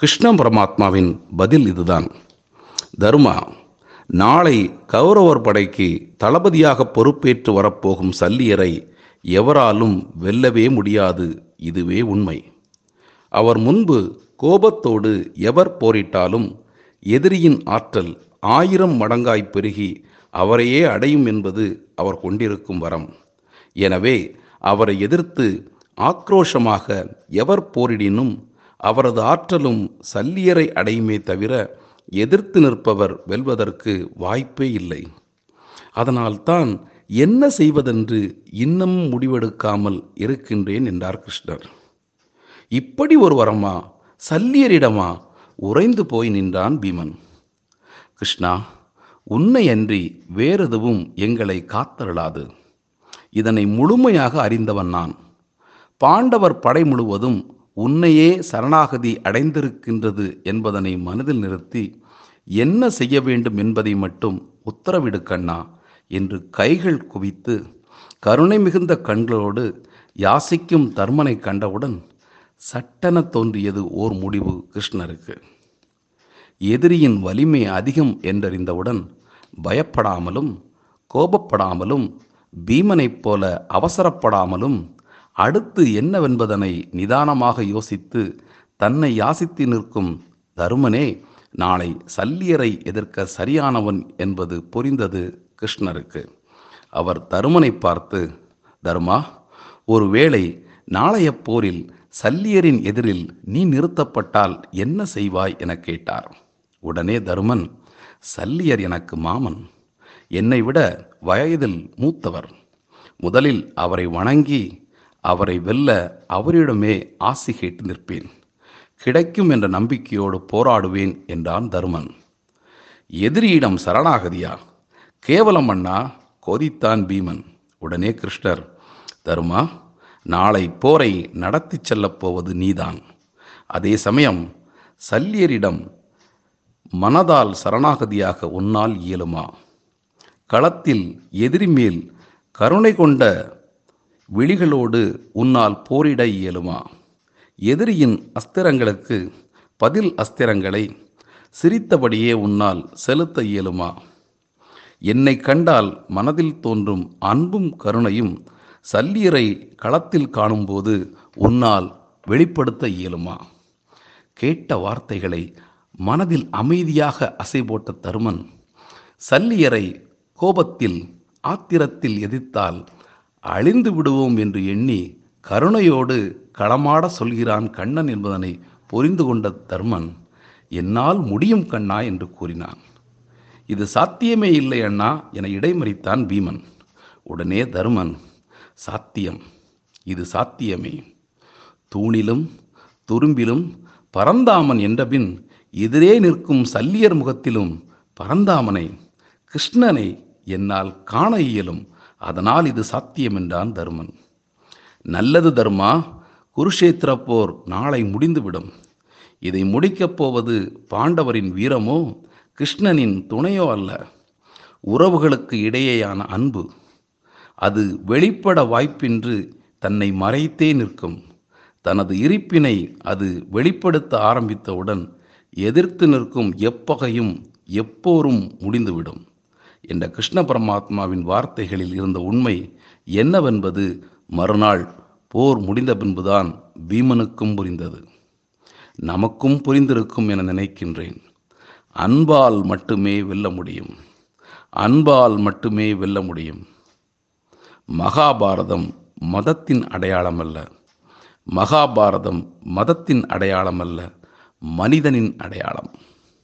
கிருஷ்ண பரமாத்மாவின் பதில் இதுதான். தர்மா நாளை கௌரவர் படைக்கு தளபதியாக பொறுப்பேற்று வரப்போகும் சல்லியரை எவராலும் வெல்லவே முடியாது இதுவே உண்மை. அவர் முன்பு கோபத்தோடு எவர் போரிட்டாலும் எதிரியின் ஆற்றல் ஆயிரம் மடங்காய் பெருகி அவரையே அடையும் என்பது அவர் கொண்டிருக்கும் வரம். எனவே அவரை எதிர்த்து ஆக்ரோஷமாக எவர் போரிடினும் அவரது ஆற்றலும் சல்லியரை அடையுமே தவிர எதிர்த்து நிற்பவர் வெல்வதற்கு வாய்ப்பே இல்லை. அதனால்தான் என்ன செய்வதென்று இன்னமும் முடிவெடுக்காமல் இருக்கின்றேன் என்றார் கிருஷ்ணர். இப்படி ஒரு வரமா சல்லியரிடமா உறைந்து போய் நின்றான் பீமன். கிருஷ்ணா உன்னை அன்றி வேறெதுவும் எங்களை காத்தருளாது. இதனை முழுமையாக அறிந்தவன் நான். பாண்டவர் படை முழுவதும் உன்னையே சரணாகதி அடைந்திருக்கின்றது என்பதனை மனதில் நிறுத்தி என்ன செய்ய வேண்டும் என்பதை மட்டும் உத்தரவிடு கண்ணா என்று கைகள் குவித்து கருணை மிகுந்த கண்களோடு யாசிக்கும் தர்மனை கண்டவுடன் சட்டென தோன்றியது ஓர் முடிவு கிருஷ்ணருக்கு. எதிரியின் வலிமை அதிகம் என்றறிந்தவுடன் பயப்படாமலும் கோபப்படாமலும் பீமனைப் போல அவசரப்படாமலும் அடுத்து என்னவென்பதனை நிதானமாக யோசித்து தன்னை யாசித்து நிற்கும் தருமனே நாளை சல்லியரை எதிர்க்க சரியானவன் என்பது புரிந்தது கிருஷ்ணருக்கு. அவர் தருமனை பார்த்து தருமா ஒருவேளை நாளைய போரில் சல்லியரின் எதிரில் நீ நிறுத்தப்பட்டால் என்ன செய்வாய்? என கேட்டார். உடனே தருமன் சல்லியர் எனக்கு மாமன். என்னை விட வயதில் மூத்தவர். முதலில் அவரை வணங்கி அவரை வெல்ல அவரிடமே ஆசி கேட்டு நிற்பேன். கிடைக்கும் என்ற நம்பிக்கையோடு போராடுவேன் என்றான் தருமன். எதிரியிடம் சரணாகதியா? கேவலம் அண்ணா கொதித்தான் பீமன். உடனே கிருஷ்ணர் தருமா நாளை போரை நடத்திச் செல்லப் போவது நீதான். அதே சமயம் சல்லியரிடம் மனதால் சரணாகதியாக உன்னால் இயலுமா? களத்தில் எதிரி மேல் கருணை கொண்ட விழிகளோடு உன்னால் போரிட இயலுமா? எதிரியின் அஸ்திரங்களுக்கு பதில் அஸ்திரங்களை சிரித்தபடியே உன்னால் செலுத்த இயலுமா? என்னை கண்டால் மனதில் தோன்றும் அன்பும் கருணையும் சல்லியரை களத்தில் காணும்போது உன்னால் வெளிப்படுத்த இயலுமா? கேட்ட வார்த்தைகளை மனதில் அமைதியாக அசை போட்ட தருமன் சல்லியரை கோபத்தில் ஆத்திரத்தில் எதிர்த்தால் அழிந்து விடுவோம் என்று எண்ணி கருணையோடு களமாட சொல்கிறான் கண்ணன் என்பதனை புரிந்து கொண்ட தர்மன் என்னால் முடியும் கண்ணா என்று கூறினான். இது சாத்தியமே இல்லை அண்ணா என இடைமறித்தான் பீமன். உடனே தர்மன் சாத்தியம் இது சாத்தியமே. தூணிலும் துரும்பிலும் பரந்தாமன் என்றபின் எதிரே நிற்கும் சல்லியர் முகத்திலும் பரந்தாமனை கிருஷ்ணனை என்னால் காண இயலும். அதனால் இது சாத்தியம் என்றான் தருமன். நல்லது தர்மா? குருஷேத்திர போர் நாளை முடிந்துவிடும். இதை முடிக்கப் போவது பாண்டவரின் வீரமோ கிருஷ்ணனின் துணையோ அல்ல உறவுகளுக்கு இடையேயான அன்பு. அது வெளிப்பட வாய்ப்பின்றி தன்னை மறைத்தே நிற்கும். தனது இருப்பினை அது வெளிப்படுத்த ஆரம்பித்தவுடன் எதிர்த்து நிற்கும் எப்பகையும் எப்போரும் முடிந்துவிடும். என்ற கிருஷ்ண பரமாத்மாவின் வார்த்தைகளில் இருந்த உண்மை என்னவென்பது மறுநாள் போர் முடிந்த பின்புதான் பீமனுக்கும் புரிந்தது. நமக்கும் புரிந்திருக்கும் என நினைக்கின்றேன். அன்பால் மட்டுமே வெல்ல முடியும். அன்பால் மட்டுமே வெல்ல முடியும். மகாபாரதம் மதத்தின் அடையாளம் அல்ல மகாபாரதம் மதத்தின் அடையாளம் அல்ல மனிதனின் அடையாளம்.